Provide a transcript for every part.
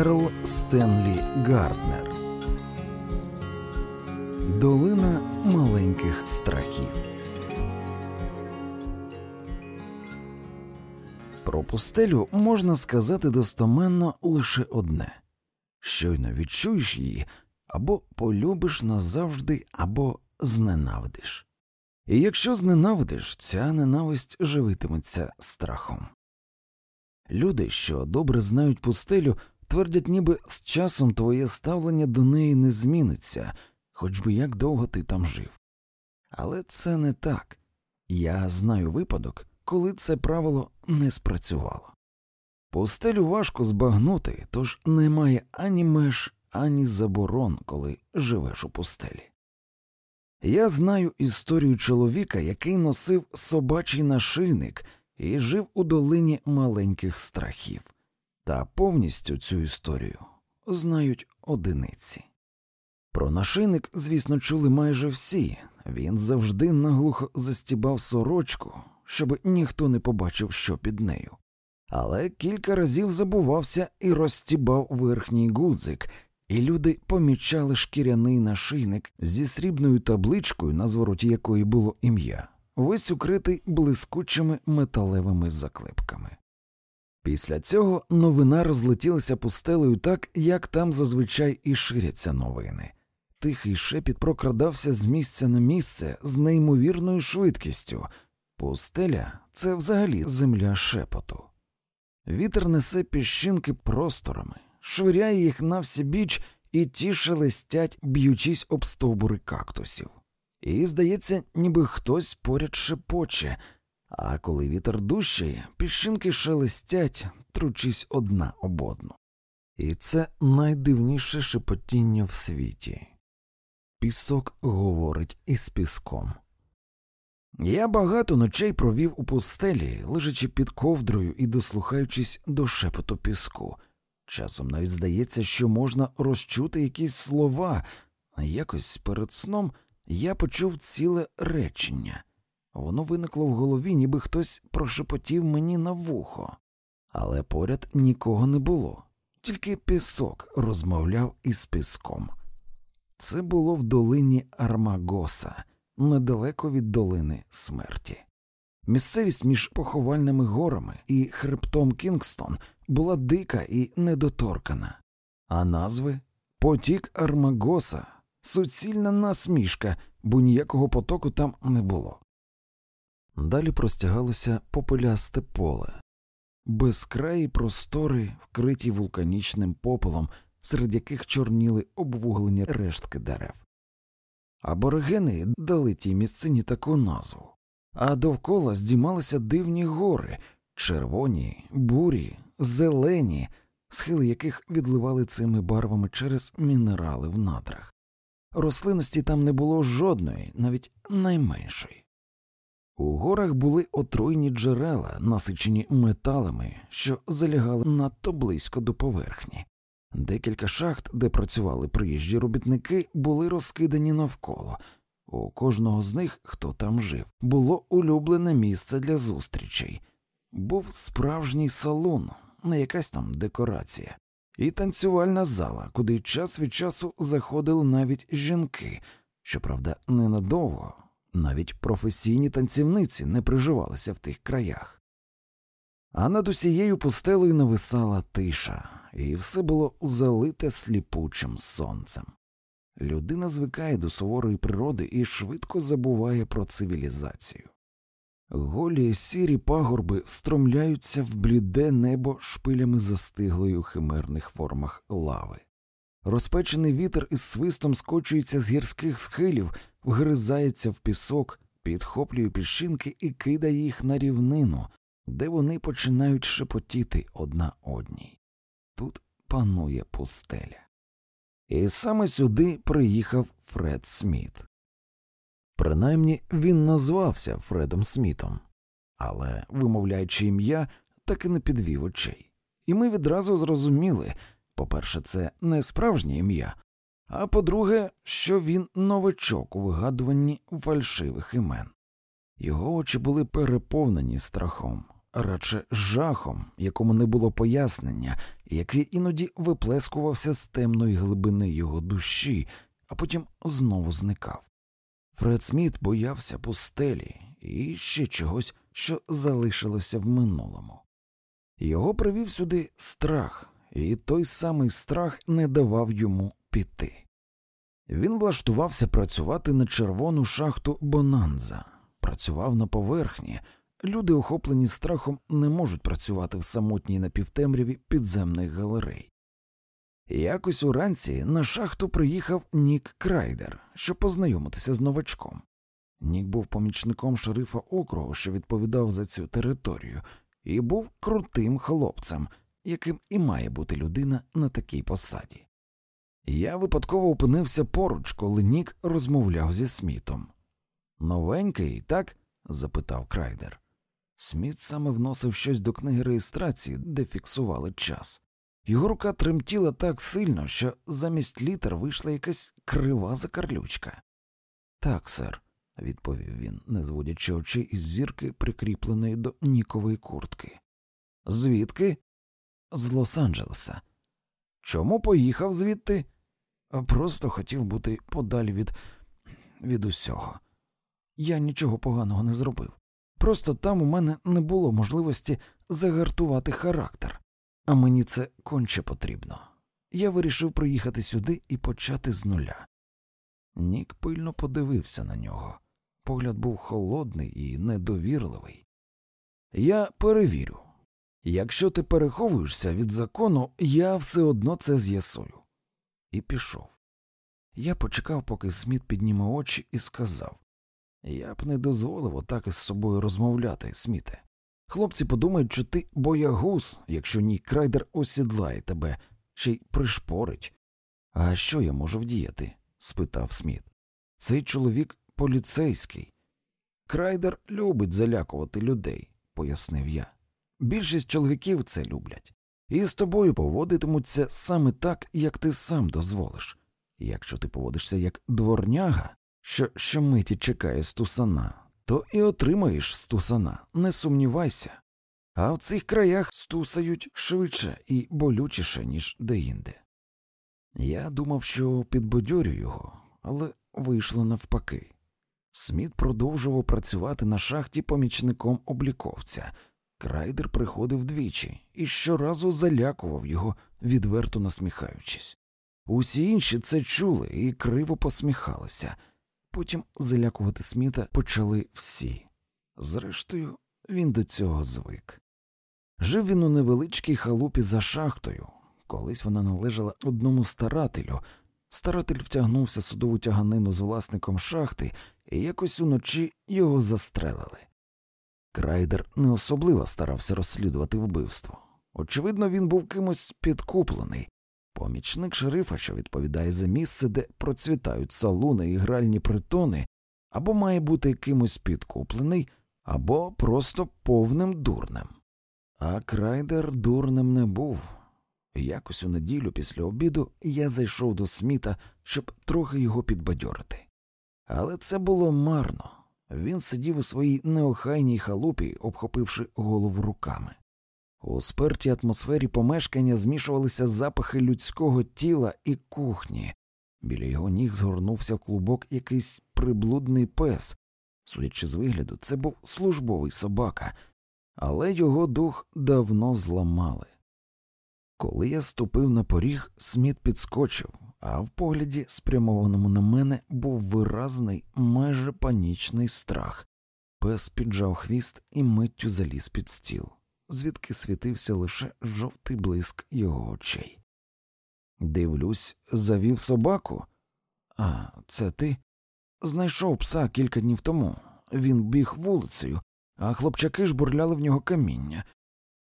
Ерл Стенлі Гарднер Долина маленьких страхів. Про пустелю можна сказати достоменно лише одне щойно відчуєш її, або полюбиш назавжди, або зненавидиш. І якщо зненавидиш, ця ненависть живитиметься страхом. Люди, що добре знають пустелю, твердять, ніби з часом твоє ставлення до неї не зміниться, хоч би як довго ти там жив. Але це не так. Я знаю випадок, коли це правило не спрацювало. Пустелю важко збагнути, тож немає ані меж, ані заборон, коли живеш у пустелі. Я знаю історію чоловіка, який носив собачий нашийник і жив у долині маленьких страхів, та повністю цю історію знають одиниці. Про нашийник, звісно, чули майже всі він завжди наглухо застібав сорочку, щоб ніхто не побачив, що під нею. Але кілька разів забувався і розстібав верхній гудзик, і люди помічали шкіряний нашийник зі срібною табличкою, на звороті якої було ім'я, весь укритий блискучими металевими заклепками. Після цього новина розлетілася пустелею так, як там зазвичай і ширяться новини. Тихий шепіт прокрадався з місця на місце з неймовірною швидкістю. Пустеля це взагалі земля шепоту. Вітер несе піщинки просторами, швиряє їх на всі біч і ті шелестять, б'ючись об стовбури кактусів. І, здається, ніби хтось поряд шепоче, а коли вітер дужчає, піщинки шелестять, тручись одна об одну. І це найдивніше шепотіння в світі. Пісок говорить із піском. Я багато ночей провів у пустелі, лежачи під ковдрою і дослухаючись до шепоту піску. Часом навіть здається, що можна розчути якісь слова, якось перед сном я почув ціле речення. Воно виникло в голові, ніби хтось прошепотів мені на вухо, але поряд нікого не було, тільки пісок розмовляв із піском. Це було в долині Армагоса, недалеко від долини смерті. Місцевість між поховальними горами і хребтом Кінгстон була дика і недоторкана, а назви Потік Армагоса, суцільна насмішка, бо ніякого потоку там не було. Далі простягалося попелясте поле, безкраї простори, вкриті вулканічним попелом, серед яких чорніли обвуглені рештки дерев. Аборигени дали тій місцині таку назву, а довкола здіймалися дивні гори, червоні, бурі, зелені, схили яких відливали цими барвами через мінерали в надрах. Рослинності там не було жодної, навіть найменшої. У горах були отруйні джерела, насичені металами, що залягали надто близько до поверхні. Декілька шахт, де працювали приїжджі робітники, були розкидані навколо. У кожного з них, хто там жив, було улюблене місце для зустрічей. Був справжній салон, не якась там декорація, і танцювальна зала, куди час від часу заходили навіть жінки, щоправда, ненадовго, навіть професійні танцівниці не приживалися в тих краях. А над усією пустелею нависала тиша і все було залите сліпучим сонцем. Людина звикає до суворої природи і швидко забуває про цивілізацію. Голі сірі пагорби стромляються в бліде небо шпилями застиглої у химерних формах лави. Розпечений вітер із свистом скочується з гірських схилів, вгризається в пісок, підхоплює піщинки і кидає їх на рівнину, де вони починають шепотіти одна одній тут панує пустеля. І саме сюди приїхав Фред Сміт. Принаймні він назвався Фредом Смітом, але, вимовляючи ім'я, так і не підвів очей. І ми відразу зрозуміли по перше, це не справжнє ім'я, а по-друге, що він новачок у вигадуванні фальшивих імен. Його очі були переповнені страхом, радше жахом, якому не було пояснення, який іноді виплескувався з темної глибини його душі, а потім знову зникав. Фред Сміт боявся пустелі і ще чогось, що залишилося в минулому. Його привів сюди страх, і той самий страх не давав йому піти. Він влаштувався працювати на червону шахту Бонанза, працював на поверхні. Люди, охоплені страхом, не можуть працювати в самотній напівтемряві підземних галерей. Якось уранці на шахту приїхав Нік Крайдер, щоб познайомитися з новачком. Нік був помічником шерифа округу, що відповідав за цю територію, і був крутим хлопцем, яким і має бути людина на такій посаді. Я випадково опинився поруч, коли Нік розмовляв зі Смітом. Новенький, так? запитав Крайдер. Сміт саме вносив щось до книги реєстрації, де фіксували час. Його рука тремтіла так сильно, що замість літер вийшла якась крива закарлючка. Так, сер, відповів він, не зводячи очей із зірки, прикріпленої до Нікової куртки. Звідки? З Лос-Анджелеса. Чому поїхав звідти? Просто хотів бути подалі від від усього. Я нічого поганого не зробив. Просто там у мене не було можливості загартувати характер, а мені це конче потрібно. Я вирішив приїхати сюди і почати з нуля. Нік пильно подивився на нього. Погляд був холодний і недовірливий. Я перевірю. Якщо ти переховуєшся від закону, я все одно це з'ясую. І пішов. Я почекав, поки Сміт підніме очі, і сказав Я б не дозволив отак із собою розмовляти, Сміте. Хлопці подумають, що ти боягуз, якщо ні крайдер осідлає тебе, ще й пришпорить. А що я можу вдіяти? спитав Сміт. Цей чоловік поліцейський. Крайдер любить залякувати людей, пояснив я. Більшість чоловіків це люблять, і з тобою поводитимуться саме так, як ти сам дозволиш. Якщо ти поводишся як дворняга, що щомиті чекає стусана, то і отримаєш стусана, не сумнівайся. А в цих краях стусають швидше і болючіше, ніж деінде. Я думав, що підбадьорю його, але вийшло навпаки. Сміт продовжував працювати на шахті помічником обліковця. Крайдер приходив двічі і щоразу залякував його, відверто насміхаючись. Усі інші це чули і криво посміхалися. Потім залякувати Сміта почали всі. Зрештою, він до цього звик. Жив він у невеличкій халупі за шахтою. Колись вона належала одному старателю. Старатель втягнувся судову тяганину з власником шахти, і якось уночі його застрелили. Крайдер не особливо старався розслідувати вбивство. Очевидно, він був кимось підкуплений. Помічник шерифа, що відповідає за місце, де процвітають салуни і гральні притони, або має бути кимось підкуплений, або просто повним дурнем. А крайдер дурним не був. Якось у неділю після обіду я зайшов до сміта, щоб трохи його підбадьорити. Але це було марно. Він сидів у своїй неохайній халупі, обхопивши голову руками. У спертій атмосфері помешкання змішувалися запахи людського тіла і кухні. Біля його ніг згорнувся клубок якийсь приблудний пес. Судячи з вигляду, це був службовий собака, але його дух давно зламали. Коли я ступив на поріг, Сміт підскочив, а в погляді, спрямованому на мене, був виразний, майже панічний страх. Пес піджав хвіст і миттю заліз під стіл, звідки світився лише жовтий блиск його очей. Дивлюсь, завів собаку. А, це ти? Знайшов пса кілька днів тому. Він біг вулицею, а хлопчаки ж бурляли в нього каміння.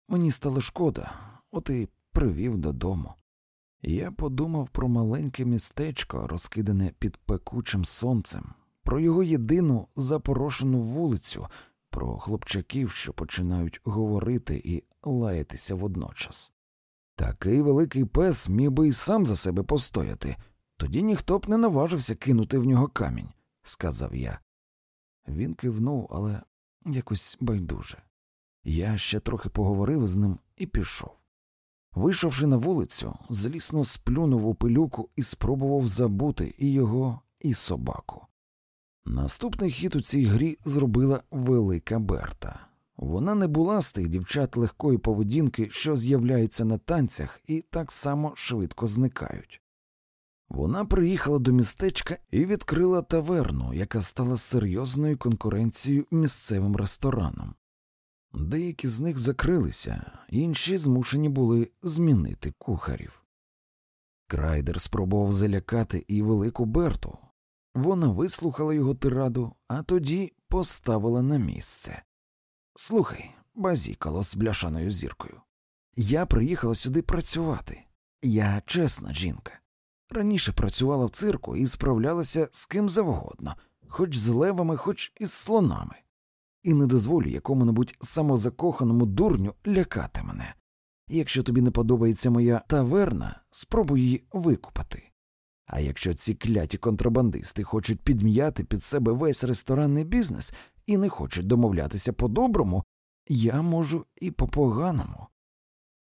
Мені стало шкода, от і привів додому. Я подумав про маленьке містечко, розкидане під пекучим сонцем, про його єдину запорошену вулицю, про хлопчаків, що починають говорити і лаятися водночас. Такий великий пес міг би і сам за себе постояти, тоді ніхто б не наважився кинути в нього камінь, сказав я. Він кивнув, але якось байдуже. Я ще трохи поговорив з ним і пішов. Вийшовши на вулицю, злісно сплюнув у пилюку і спробував забути і його, і собаку. Наступний хід у цій грі зробила велика Берта. Вона не була з тих дівчат легкої поведінки, що з'являються на танцях і так само швидко зникають. Вона приїхала до містечка і відкрила таверну, яка стала серйозною конкуренцією місцевим ресторанам. Деякі з них закрилися, інші змушені були змінити кухарів. Крайдер спробував залякати і велику Берту. Вона вислухала його тираду, а тоді поставила на місце. Слухай, базікало з бляшаною зіркою. Я приїхала сюди працювати. Я чесна жінка. Раніше працювала в цирку і справлялася з ким завгодно, хоч з левами, хоч із слонами, і не дозволю якому-небудь самозакоханому дурню лякати мене. Якщо тобі не подобається моя таверна, спробуй її викупати. А якщо ці кляті контрабандисти хочуть підм'яти під себе весь ресторанний бізнес і не хочуть домовлятися по-доброму, я можу і по поганому.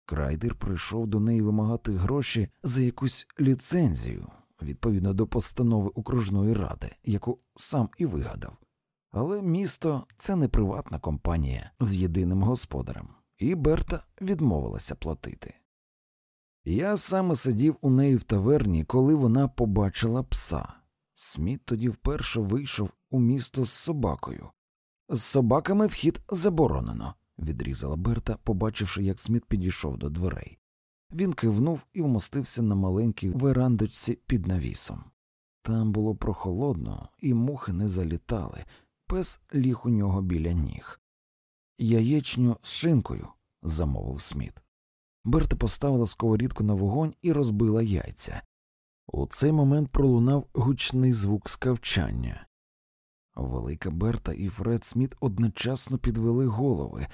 Крайдер прийшов до неї вимагати гроші за якусь ліцензію відповідно до постанови окружної ради, яку сам і вигадав. Але місто це не приватна компанія з єдиним господарем, і Берта відмовилася платити. Я саме сидів у неї в таверні, коли вона побачила пса. Сміт тоді вперше вийшов у місто з собакою. З собаками вхід заборонено відрізала Берта, побачивши, як Сміт підійшов до дверей. Він кивнув і вмостився на маленькій верандочці під навісом. Там було прохолодно, і мухи не залітали, пес ліг у нього біля ніг. Яєчню з шинкою, замовив Сміт. Берта поставила сковорідку на вогонь і розбила яйця. У цей момент пролунав гучний звук скавчання. Велика Берта і Фред Сміт одночасно підвели голови.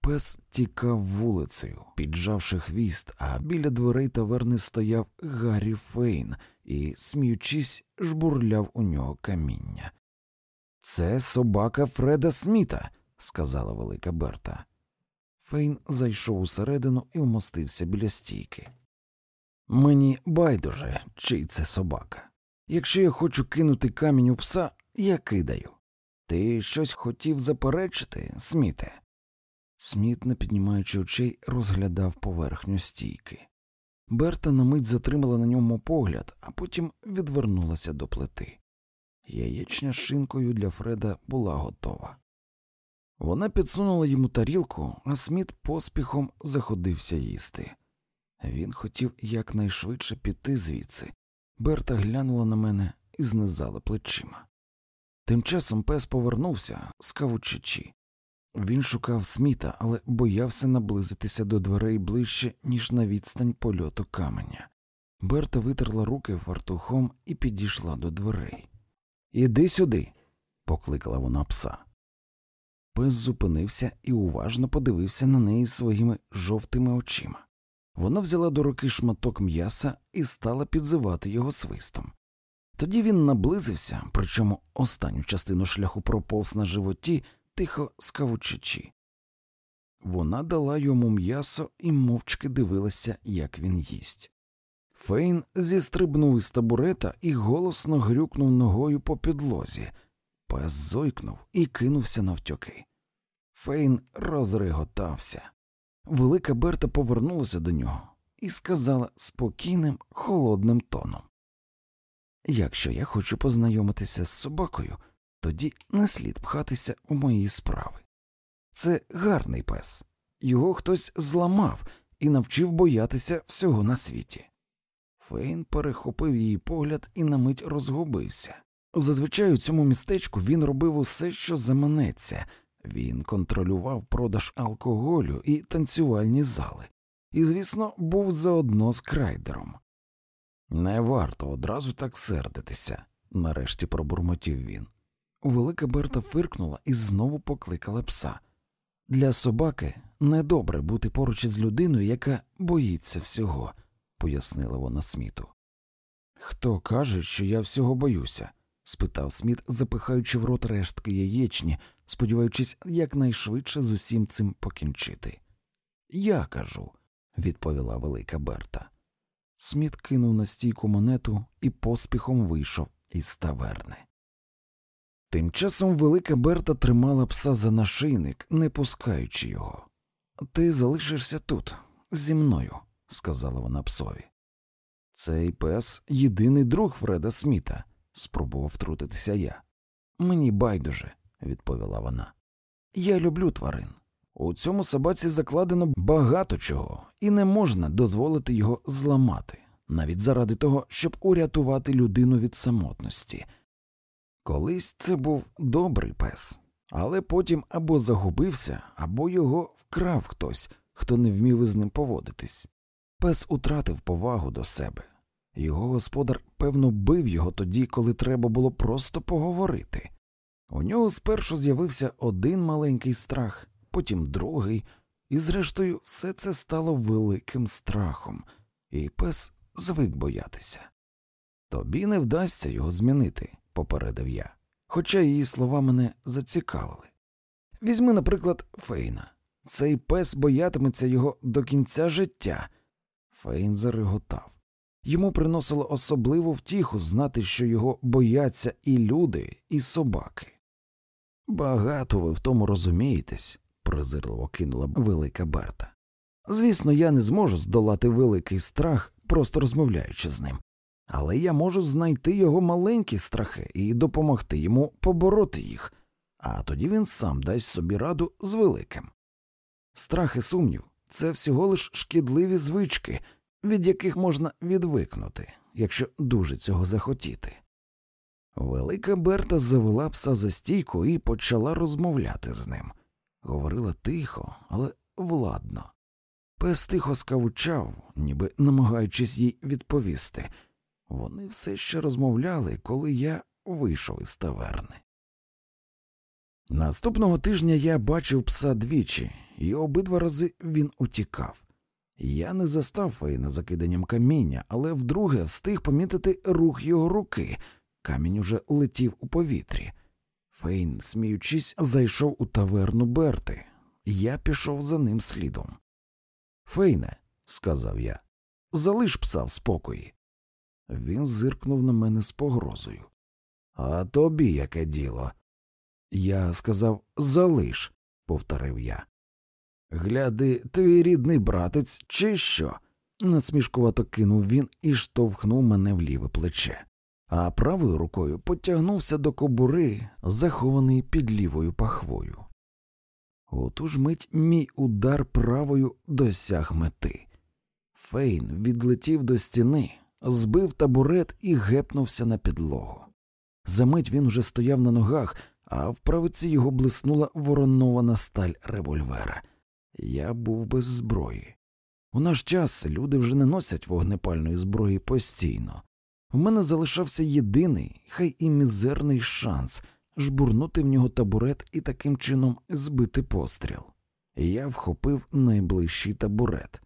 Пес тікав вулицею, піджавши хвіст, а біля дверей таверни стояв Гаррі Фейн і, сміючись, жбурляв у нього каміння. Це собака Фреда Сміта, сказала велика Берта. Фейн зайшов усередину і вмостився біля стійки. Мені байдуже, чий це собака. Якщо я хочу кинути камінь у пса, я кидаю. Ти щось хотів заперечити, Сміте? Сміт, не піднімаючи очей, розглядав поверхню стійки. Берта на мить затримала на ньому погляд, а потім відвернулася до плити. Яєчня з шинкою для Фреда була готова. Вона підсунула йому тарілку, а Сміт поспіхом заходився їсти. Він хотів якнайшвидше піти звідси. Берта глянула на мене і знизала плечима. Тим часом пес повернувся, скавучичі. Він шукав сміта, але боявся наблизитися до дверей ближче, ніж на відстань польоту каменя. Берта витерла руки фартухом і підійшла до дверей. Іди сюди, покликала вона пса. Пес зупинився і уважно подивився на неї своїми жовтими очима. Вона взяла до руки шматок м'яса і стала підзивати його свистом. Тоді він наблизився, причому останню частину шляху проповз на животі, тихо скавучачи. Вона дала йому м'ясо і мовчки дивилася, як він їсть. Фейн зістрибнув із табурета і голосно грюкнув ногою по підлозі. Пес зойкнув і кинувся навтьоки. Фейн розреготався. Велика Берта повернулася до нього і сказала спокійним, холодним тоном Якщо я хочу познайомитися з собакою, тоді не слід пхатися у мої справи. Це гарний пес, його хтось зламав і навчив боятися всього на світі. Фейн перехопив її погляд і на мить розгубився. Зазвичай у цьому містечку він робив усе, що заманеться, він контролював продаж алкоголю і танцювальні зали, і, звісно, був заодно з крайдером. Не варто одразу так сердитися, нарешті пробурмотів він. Велика Берта фиркнула і знову покликала пса. Для собаки недобре бути поруч із людиною, яка боїться всього, пояснила вона Сміту. Хто каже, що я всього боюся? спитав Сміт, запихаючи в рот рештки яєчні, сподіваючись якнайшвидше з усім цим покінчити. Я кажу, відповіла велика Берта. Сміт кинув на стійку монету і поспіхом вийшов із таверни. Тим часом велика Берта тримала пса за нашийник, не пускаючи його. Ти залишишся тут, зі мною, сказала вона псові. Цей пес єдиний друг Фреда Сміта, спробував втрутитися я. Мені байдуже, відповіла вона. Я люблю тварин. У цьому собаці закладено багато чого, і не можна дозволити його зламати, навіть заради того, щоб урятувати людину від самотності. Колись це був добрий пес, але потім або загубився, або його вкрав хтось, хто не вмів із ним поводитись. Пес утратив повагу до себе. Його господар, певно, бив його тоді, коли треба було просто поговорити. У нього спершу з'явився один маленький страх, потім другий, і, зрештою, все це стало великим страхом, і пес звик боятися. Тобі не вдасться його змінити, попередив я, хоча її слова мене зацікавили. Візьми, наприклад, Фейна. Цей пес боятиметься його до кінця життя. Фейн зареготав. Йому приносило особливу втіху знати, що його бояться і люди, і собаки. Багато ви в тому розумієтесь, презирливо кинула велика Берта. Звісно, я не зможу здолати великий страх, просто розмовляючи з ним, але я можу знайти його маленькі страхи і допомогти йому побороти їх, а тоді він сам дасть собі раду з великим. Страх і сумнів це всього лиш шкідливі звички, від яких можна відвикнути, якщо дуже цього захотіти. Велика Берта завела пса за стійку і почала розмовляти з ним. Говорила тихо, але владно. Пес тихо скавучав, ніби намагаючись їй відповісти. Вони все ще розмовляли, коли я вийшов із таверни. Наступного тижня я бачив пса двічі, і обидва рази він утікав. Я не застав Фейна закиданням каміння, але вдруге встиг помітити рух його руки. Камінь уже летів у повітрі. Фейн, сміючись, зайшов у таверну Берти. Я пішов за ним слідом. Фейне, сказав я, залиш пса в спокої. Він зиркнув на мене з погрозою. А тобі яке діло? Я сказав залиш, повторив я. Гляди, твій рідний братець, чи що? насмішкувато кинув він і штовхнув мене в ліве плече, а правою рукою потягнувся до кобури, захований під лівою пахвою. У ту ж мить мій удар правою досяг мети. Фейн відлетів до стіни, збив табурет і гепнувся на підлогу. Замить він уже стояв на ногах, а в правиці його блиснула воронована сталь револьвера. Я був без зброї. У наш час люди вже не носять вогнепальної зброї постійно. В мене залишався єдиний, хай і мізерний шанс жбурнути в нього табурет і таким чином збити постріл. Я вхопив найближчий табурет.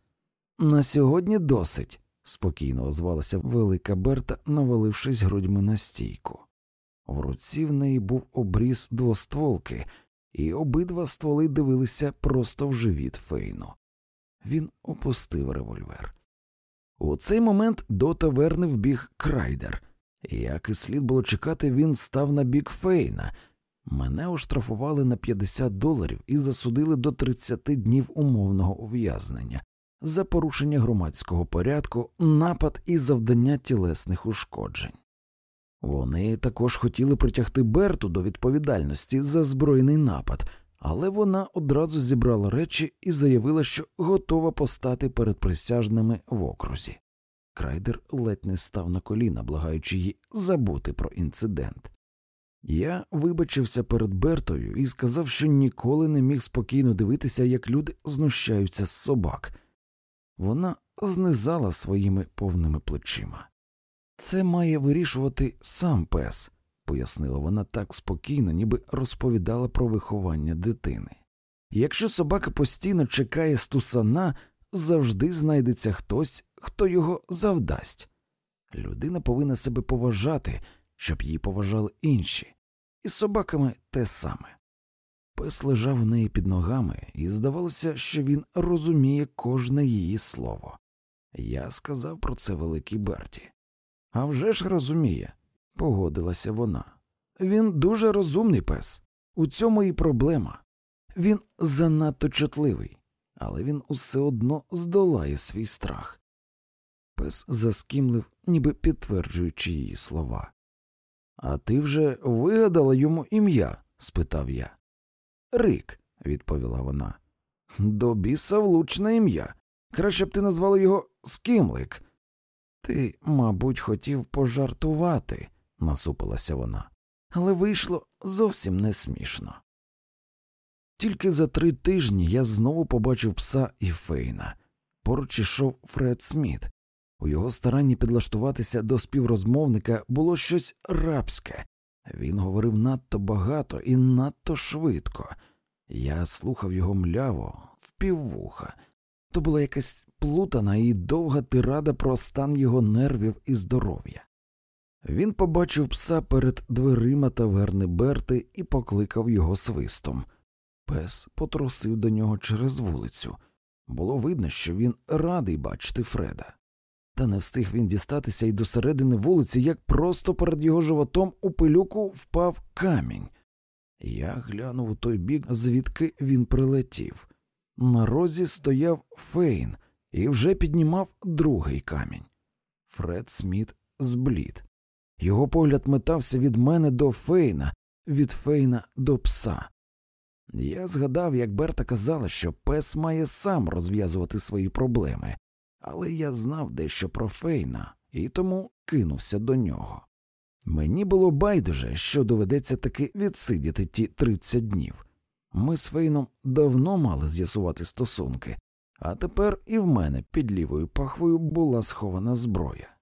На сьогодні досить, спокійно озвалася велика Берта, навалившись грудьми на стійку. В руці в неї був обріз двостволки, і обидва стволи дивилися просто в живіт фейну. Він опустив револьвер. У цей момент до таверни вбіг крайдер. Як і слід було чекати, він став на бік Фейна. Мене оштрафували на 50 доларів і засудили до 30 днів умовного ув'язнення за порушення громадського порядку, напад і завдання тілесних ушкоджень. Вони також хотіли притягти Берту до відповідальності за збройний напад, але вона одразу зібрала речі і заявила, що готова постати перед присяжними в окрузі. Крайдер ледь не став на коліна, благаючи їй забути про інцидент. Я вибачився перед Бертою і сказав, що ніколи не міг спокійно дивитися, як люди знущаються з собак. Вона знизала своїми повними плечима. Це має вирішувати сам пес, пояснила вона так спокійно, ніби розповідала про виховання дитини. Якщо собака постійно чекає стусана, завжди знайдеться хтось, хто його завдасть. Людина повинна себе поважати, щоб її поважали інші, і з собаками те саме. Пес лежав у неї під ногами, і здавалося, що він розуміє кожне її слово. Я сказав про це великій Берті. «А вже ж розуміє, погодилася вона. Він дуже розумний пес. У цьому і проблема. Він занадто чутливий, але він усе одно здолає свій страх. Пес заскімлив, ніби підтверджуючи її слова. А ти вже вигадала йому ім'я? спитав я. Рик, відповіла вона. До біса влучне ім'я. Краще б ти назвала його Скімлик. Ти, мабуть, хотів пожартувати, насупилася вона, але вийшло зовсім не смішно. Тільки за три тижні я знову побачив пса і Фейна. Поруч ішов Фред Сміт. У його старанні підлаштуватися до співрозмовника було щось рабське. Він говорив надто багато і надто швидко. Я слухав його мляво, впіввуха. То була якась плутана і довга тирада про стан його нервів і здоров'я. Він побачив пса перед дверима таверни Берти і покликав його свистом. Пес потрусив до нього через вулицю. Було видно, що він радий бачити Фреда. Та не встиг він дістатися і до середини вулиці, як просто перед його животом у пилюку впав камінь. Я глянув у той бік, звідки він прилетів. На розі стояв Фейн і вже піднімав другий камінь. Фред Сміт зблід. Його погляд метався від мене до Фейна, від Фейна до пса. Я згадав, як Берта казала, що пес має сам розв'язувати свої проблеми, але я знав дещо про Фейна і тому кинувся до нього. Мені було байдуже, що доведеться таки відсидіти ті 30 днів. Ми з Фейном давно мали з'ясувати стосунки, а тепер і в мене під лівою пахвою була схована зброя.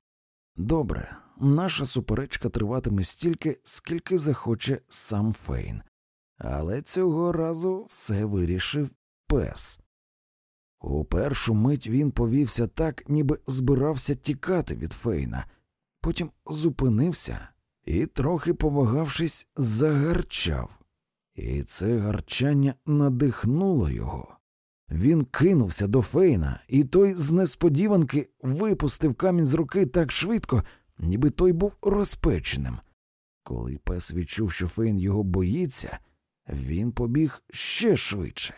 Добре, наша суперечка триватиме стільки, скільки захоче сам Фейн, але цього разу все вирішив пес. У першу мить він повівся так, ніби збирався тікати від Фейна, потім зупинився і, трохи повагавшись, загарчав, і це гарчання надихнуло його. Він кинувся до Фейна, і той з несподіванки випустив камінь з руки так швидко, ніби той був розпеченим. Коли пес відчув, що Фейн його боїться, він побіг ще швидше.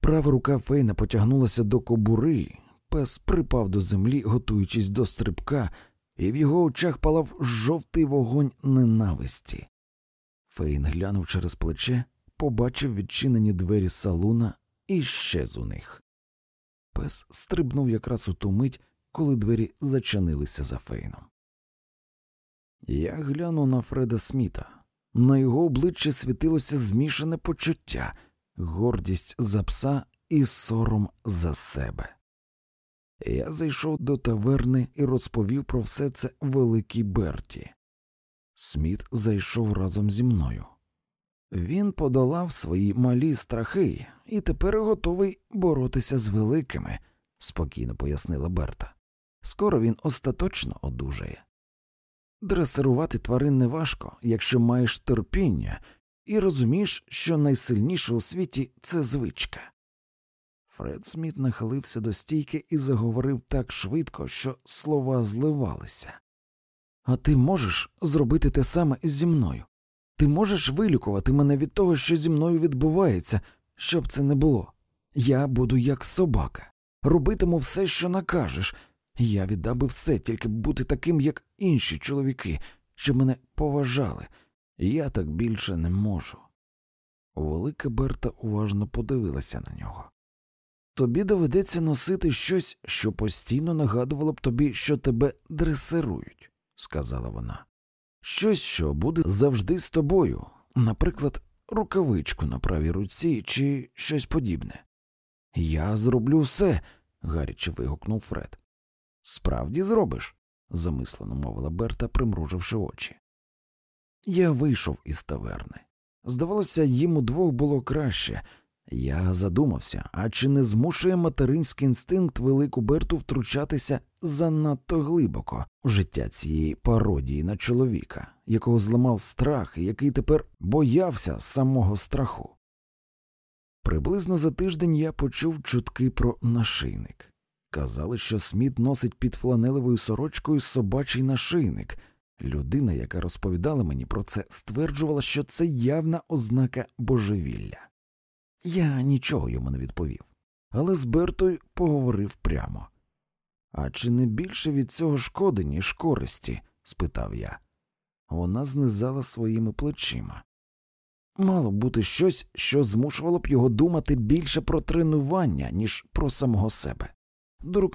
Права рука Фейна потягнулася до кобури, пес припав до землі, готуючись до стрибка, і в його очах палав жовтий вогонь ненависті. Фейн глянув через плече, побачив відчинені двері салуна і щез у них. Пес стрибнув якраз у ту мить, коли двері зачинилися за Фейном. Я глянув на Фреда Сміта. На його обличчі світилося змішане почуття, гордість за пса і сором за себе. Я зайшов до таверни і розповів про все це великій Берті. Сміт зайшов разом зі мною. Він подолав свої малі страхи і тепер готовий боротися з великими, спокійно пояснила Берта. Скоро він остаточно одужає. Дресирувати тварин не важко, якщо маєш терпіння і розумієш, що найсильніше у світі це звичка. Фред Сміт нахилився до стійки і заговорив так швидко, що слова зливалися. А ти можеш зробити те саме зі мною? Ти можеш вилікувати мене від того, що зі мною відбувається, щоб це не було. Я буду як собака, робитиму все, що накажеш. Я віддав би все, тільки бути таким, як інші чоловіки, щоб мене поважали. Я так більше не можу. Велика Берта уважно подивилася на нього. Тобі доведеться носити щось, що постійно нагадувало б тобі, що тебе дресирують, сказала вона. Щось, що буде завжди з тобою, наприклад, рукавичку на правій руці чи щось подібне. Я зроблю все, гаряче вигукнув Фред. Справді зробиш, замислено мовила Берта, примруживши очі. Я вийшов із таверни. Здавалося, їм удвох було краще. Я задумався, а чи не змушує материнський інстинкт велику Берту втручатися занадто глибоко в життя цієї пародії на чоловіка, якого зламав страх і який тепер боявся самого страху. Приблизно за тиждень я почув чутки про нашийник. Казали, що Сміт носить під фланелевою сорочкою собачий нашийник. Людина, яка розповідала мені про це, стверджувала, що це явна ознака божевілля. Я нічого йому не відповів, але з Бертою поговорив прямо. А чи не більше від цього шкоди, ніж користі? спитав я. Вона знизала своїми плечима. Мало бути щось, що змушувало б його думати більше про тренування, ніж про самого себе. До